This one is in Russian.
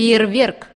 фейерверк.